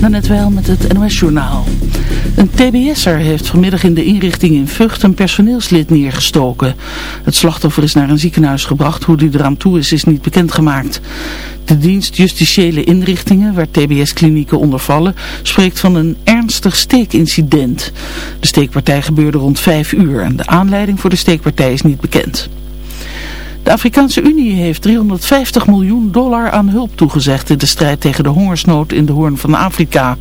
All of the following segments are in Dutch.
net wel met het NOS-journaal. Een TBS'er heeft vanmiddag in de inrichting in Vught een personeelslid neergestoken. Het slachtoffer is naar een ziekenhuis gebracht. Hoe die eraan toe is, is niet bekendgemaakt. De dienst Justitiële Inrichtingen, waar TBS-klinieken onder vallen, spreekt van een ernstig steekincident. De steekpartij gebeurde rond 5 uur en de aanleiding voor de steekpartij is niet bekend. De Afrikaanse Unie heeft 350 miljoen dollar aan hulp toegezegd in de strijd tegen de hongersnood in de Hoorn van Afrika.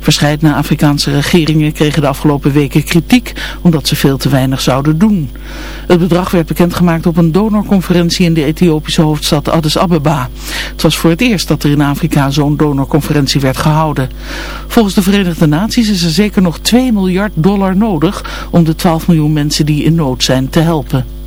Verscheidene Afrikaanse regeringen kregen de afgelopen weken kritiek omdat ze veel te weinig zouden doen. Het bedrag werd bekendgemaakt op een donorconferentie in de Ethiopische hoofdstad Addis Abeba. Het was voor het eerst dat er in Afrika zo'n donorconferentie werd gehouden. Volgens de Verenigde Naties is er zeker nog 2 miljard dollar nodig om de 12 miljoen mensen die in nood zijn te helpen.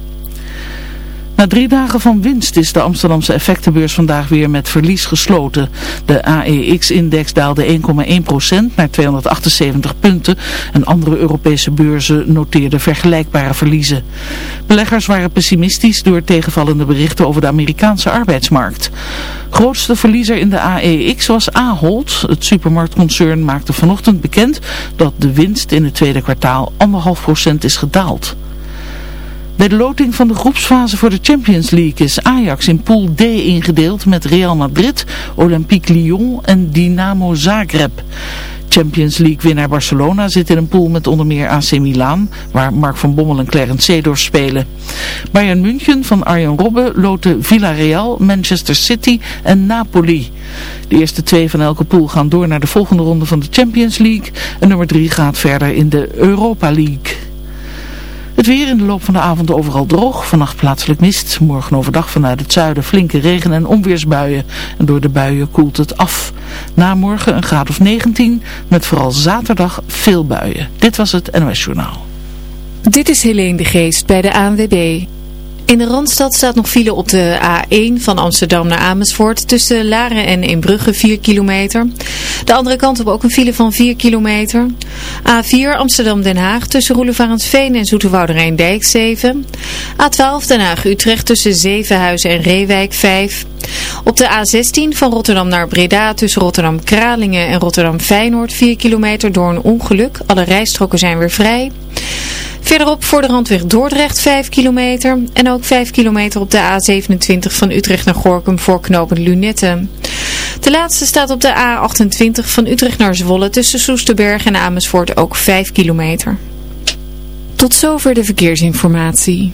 Na drie dagen van winst is de Amsterdamse effectenbeurs vandaag weer met verlies gesloten. De AEX-index daalde 1,1% naar 278 punten en andere Europese beurzen noteerden vergelijkbare verliezen. Beleggers waren pessimistisch door tegenvallende berichten over de Amerikaanse arbeidsmarkt. Grootste verliezer in de AEX was Ahold. Het supermarktconcern maakte vanochtend bekend dat de winst in het tweede kwartaal 1,5% is gedaald. Bij de loting van de groepsfase voor de Champions League is Ajax in Pool D ingedeeld met Real Madrid, Olympique Lyon en Dynamo Zagreb. Champions League winnaar Barcelona zit in een pool met onder meer AC Milan, waar Mark van Bommel en Clarence Seedorf spelen. Bayern München van Arjen Robben loten Villarreal, Manchester City en Napoli. De eerste twee van elke pool gaan door naar de volgende ronde van de Champions League en nummer drie gaat verder in de Europa League. Het weer in de loop van de avond overal droog. Vannacht plaatselijk mist. Morgen overdag vanuit het zuiden flinke regen- en onweersbuien. En door de buien koelt het af. Na morgen een graad of 19. Met vooral zaterdag veel buien. Dit was het NOS Journaal. Dit is Helene de Geest bij de ANWB. In de Randstad staat nog file op de A1 van Amsterdam naar Amersfoort tussen Laren en Inbrugge 4 kilometer. De andere kant op ook een file van 4 kilometer. A4 Amsterdam-Den Haag tussen Roelevarensveen en Zoeterwoude Rijndijk 7. A12 Den Haag-Utrecht tussen Zevenhuizen en Reewijk 5. Op de A16 van Rotterdam naar Breda tussen Rotterdam-Kralingen en Rotterdam-Feyenoord 4 kilometer door een ongeluk. Alle rijstroken zijn weer vrij. Verderop voor de randweg Dordrecht 5 kilometer. En ook 5 kilometer op de A27 van Utrecht naar Gorkum voor knopen Lunette. De laatste staat op de A28 van Utrecht naar Zwolle tussen Soesterberg en Amersfoort ook 5 kilometer. Tot zover de verkeersinformatie.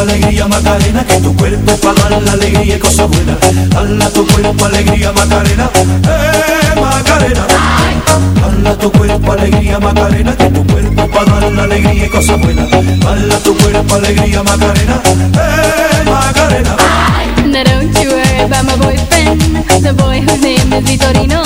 alegría Macarena, que tu cuerpo para la alegría y cosas buenas. Hala tu cuerpo alegría Macarena, eh Macarena. Hala tu cuerpo alegría Macarena, que tu cuerpo para dar la alegría y cosas buenas. Hala tu cuerpo alegría Macarena, eh Macarena. Now don't you worry about my boyfriend, the boy whose name is Vitorino.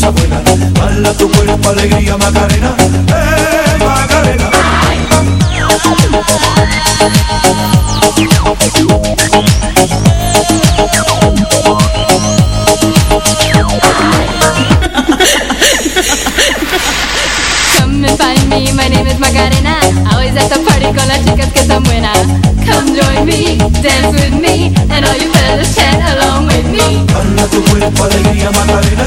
Buenas. Hala tu cuerpo alegría Macarena, eh Macarena. Come and find me, my name is Macarena. Always at the party con las chicas que están buenas. Come join me, dance with me, and all you fellas chat along with me. Hala tu cuerpo alegría Macarena,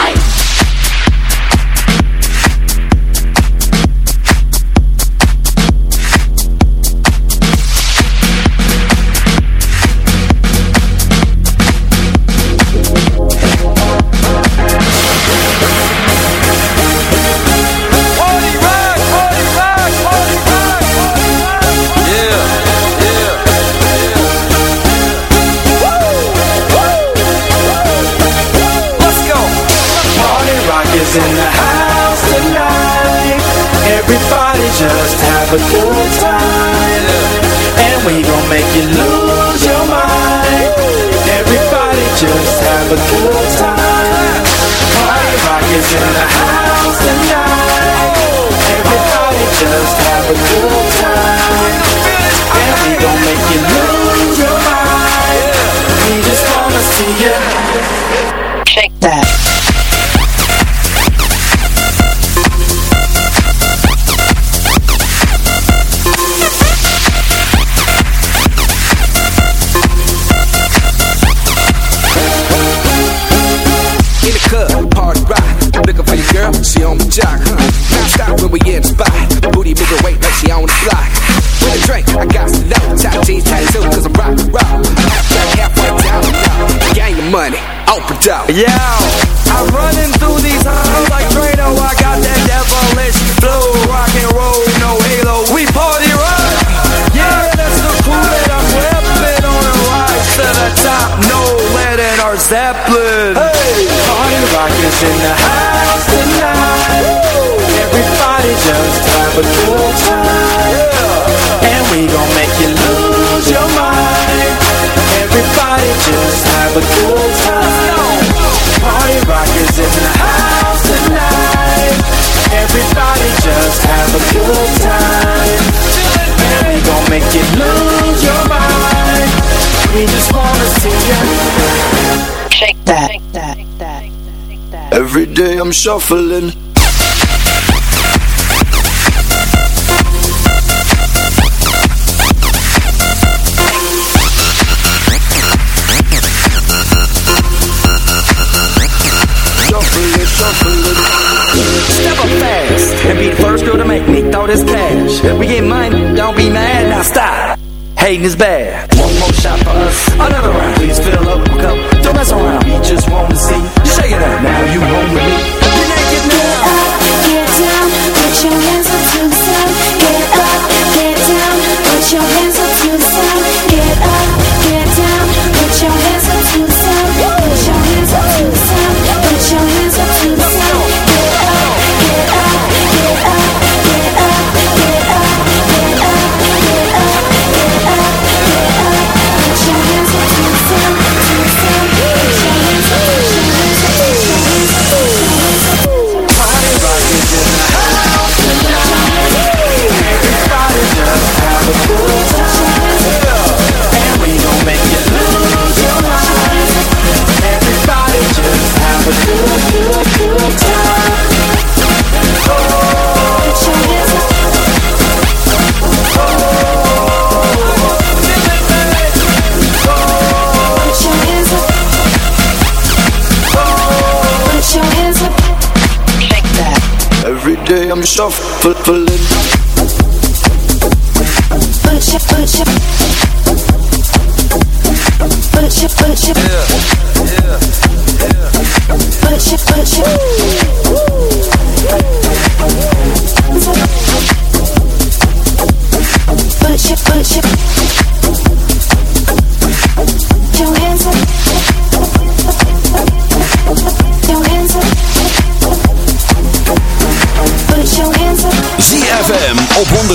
Have a good time. Party rock is in the house Yeah, I'm running through these halls like Drano. I got that devilish flow, rock and roll, no halo. We party rock. Yeah, that's the cool that I'm whipping on a rise to the top. No lead in our Zeppelin. Hey, party rock is in the house tonight. Everybody just have a good time. Good time. And we gon' make you lose your mind. We just wanna see you. Shake that. Every day I'm shuffling. Shuffling, make me throw this cash. We get money, don't be mad, now stop. Hating is bad. One more shot for us, another round. Please fill up a cup. Don't mess around. We just want to see you it out. Now you home I'm shuffling.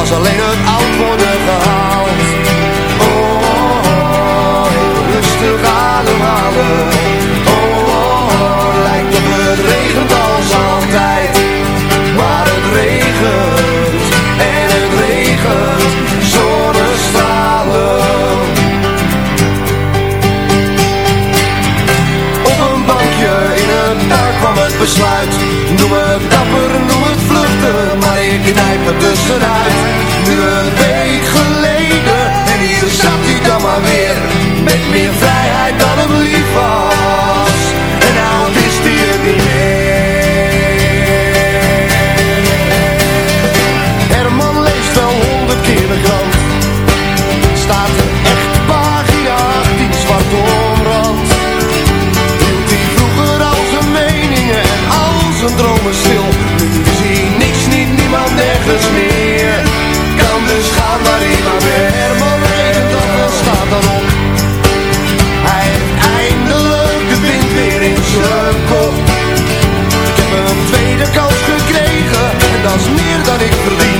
was alleen het oud worden gehaald. Oh, oh, oh rustig ademhalen. Oh, oh, oh, lijkt op het regent als altijd. Maar het regent en het regent zonnestralen. Op een bankje in een tuin kwam het besluit. Noem het dapper, noem het vluchten, maar ik knijp er tussenuit. mamma mia perdi.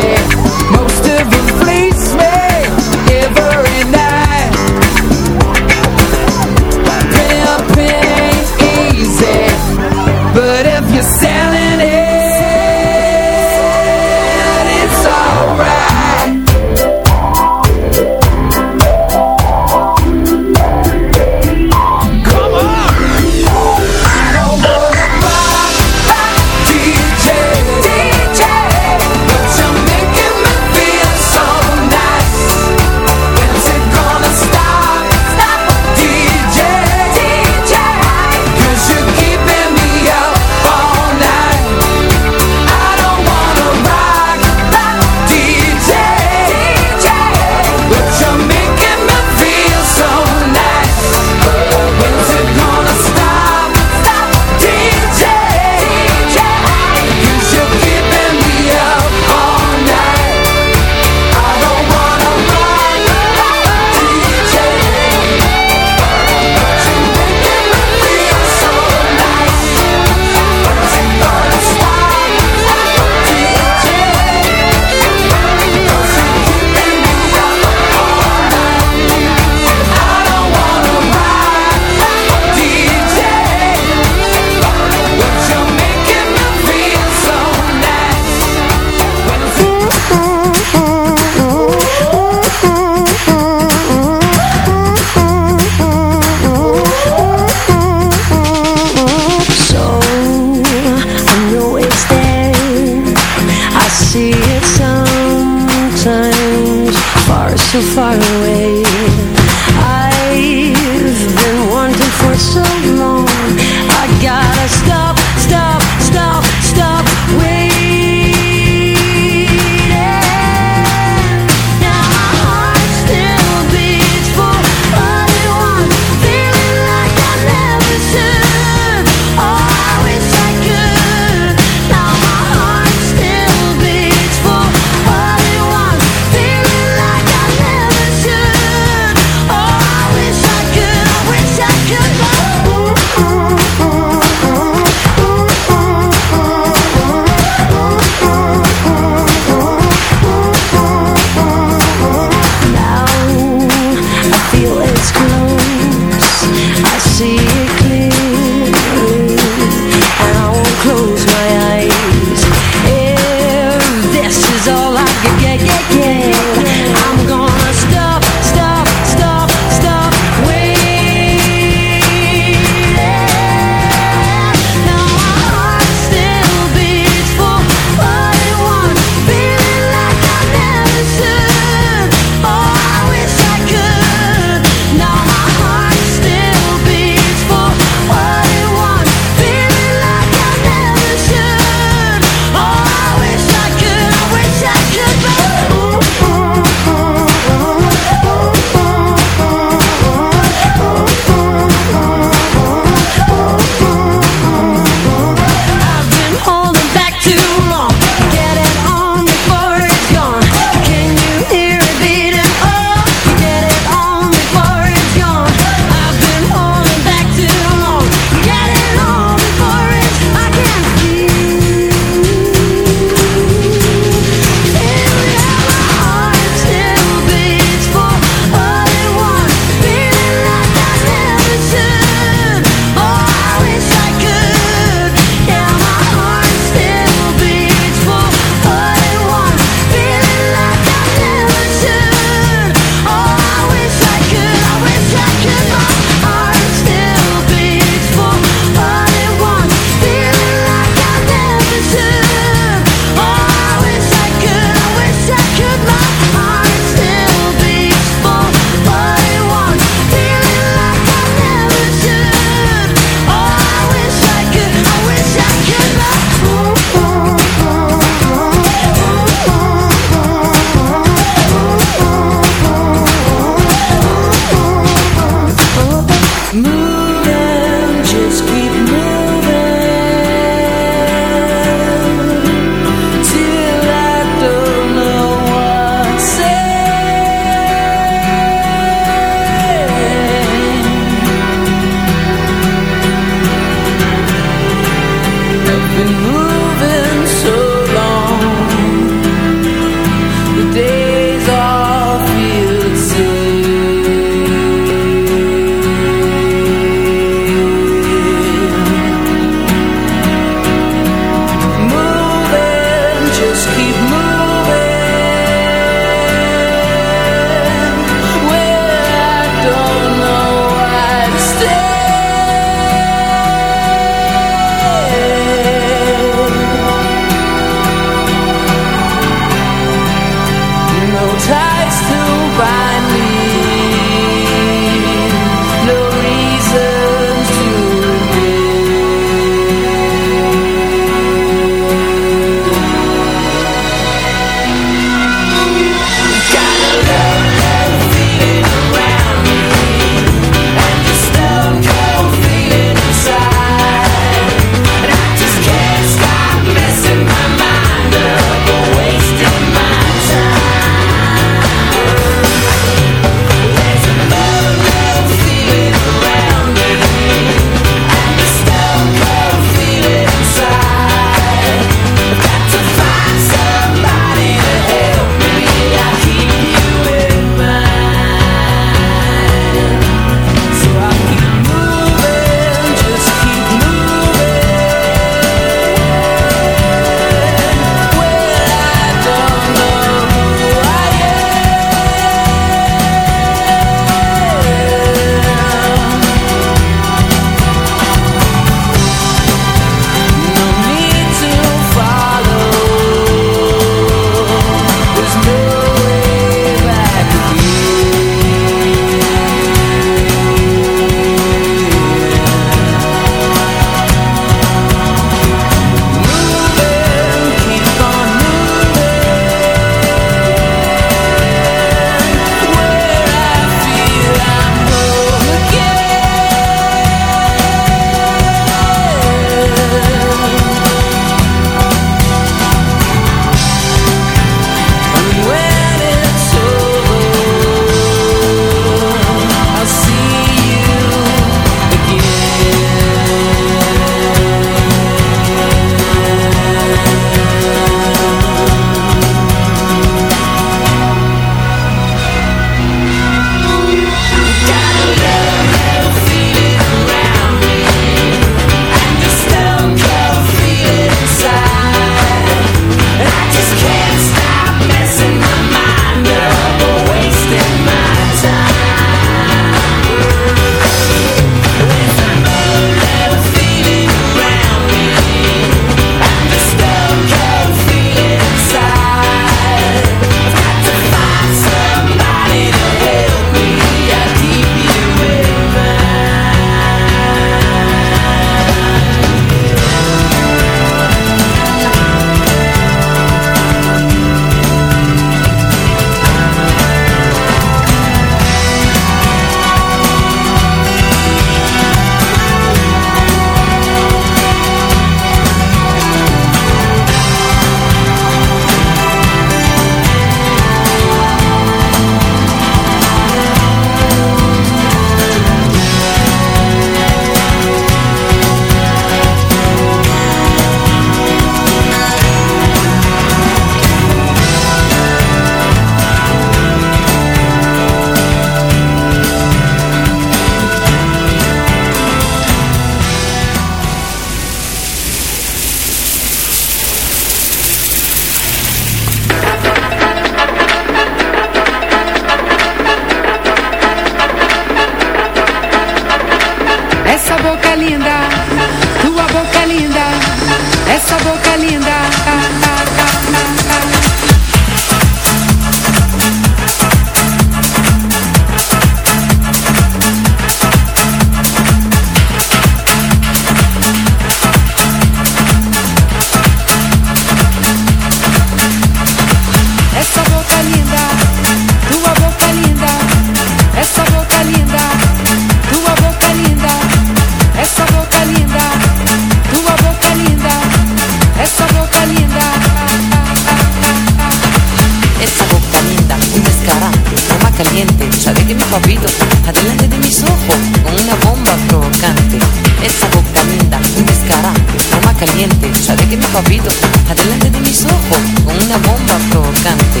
adelante de mis ojos, con una bomba provocante. Esa boca linda, un descarante, toma caliente, sabe que mi papito, adelante de mis ojos, una bomba provocante,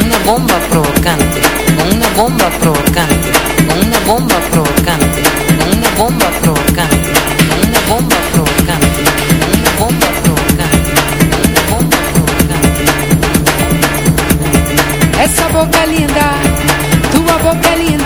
una bomba provocante, con una bomba provocante, con una bomba provocante, con una bomba provocante, con una bomba provocante, con una bomba provocante, con una bomba provocante. Essa boca linda, tua boca linda,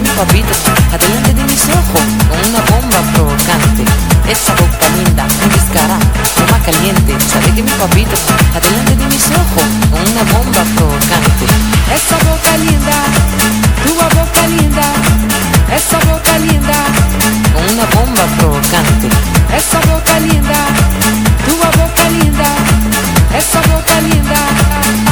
Papito, adelante de mis ojos, con una bomba provocante. Esa boca linda, un descarado, toma caliente, sabe que mi papito, adelante de mis ojos, con una bomba provocante. Essa boca linda, tua boca linda, essa boca linda, Con una bomba provocante. essa boca linda, tua boca linda, essa boca linda.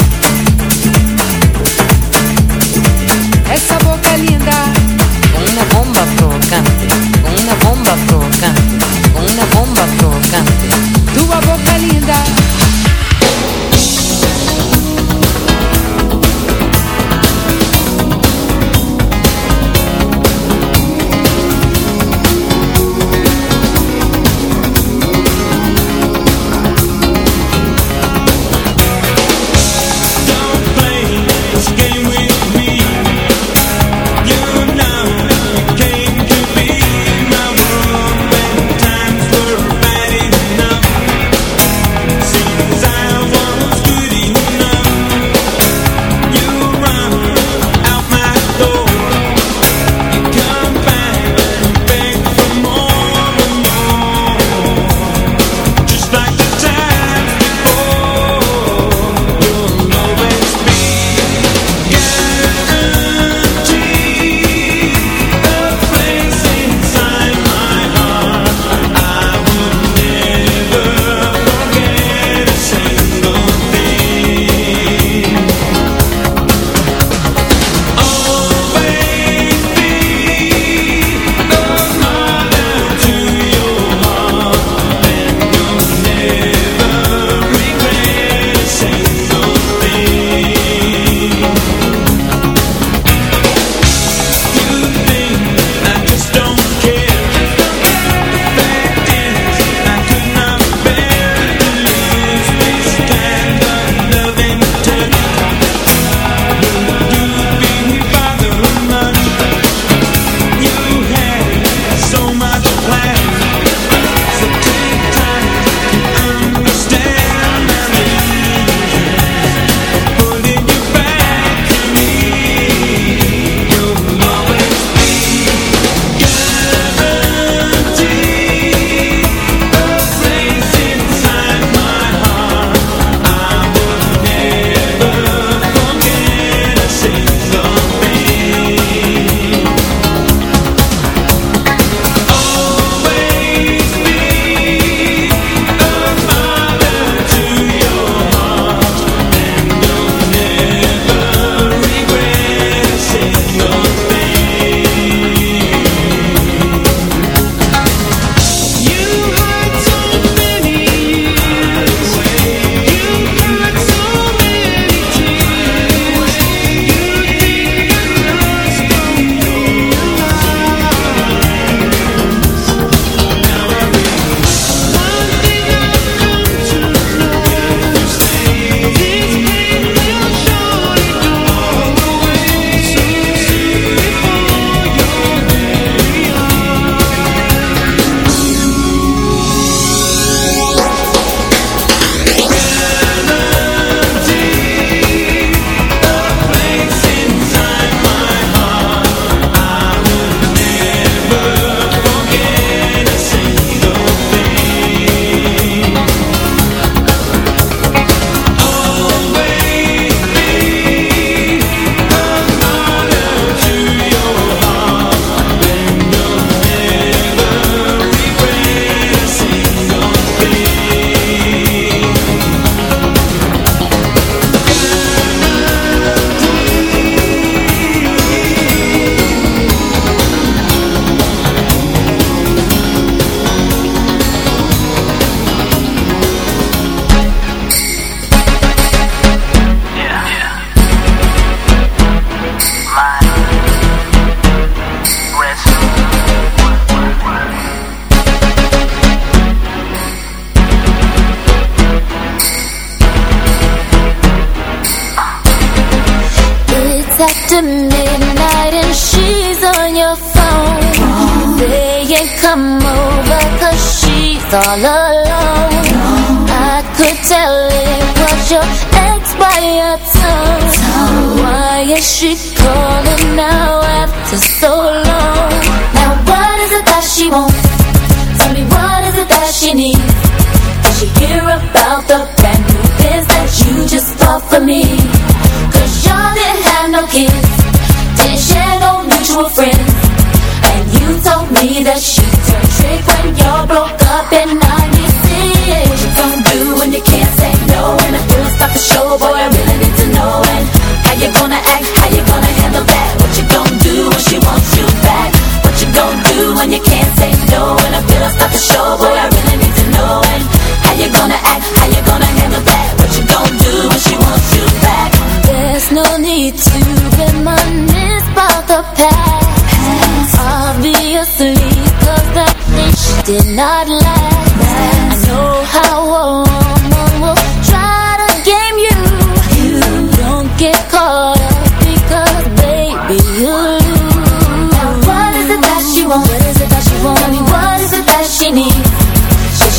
come over cause she's all alone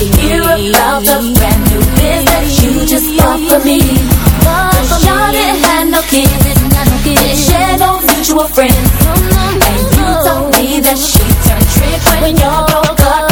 to hear about the brand new biz that you just bought for me. But Sean didn't have no kids, didn't share no mutual friends. And you told me that she turned tricks when y'all broke up.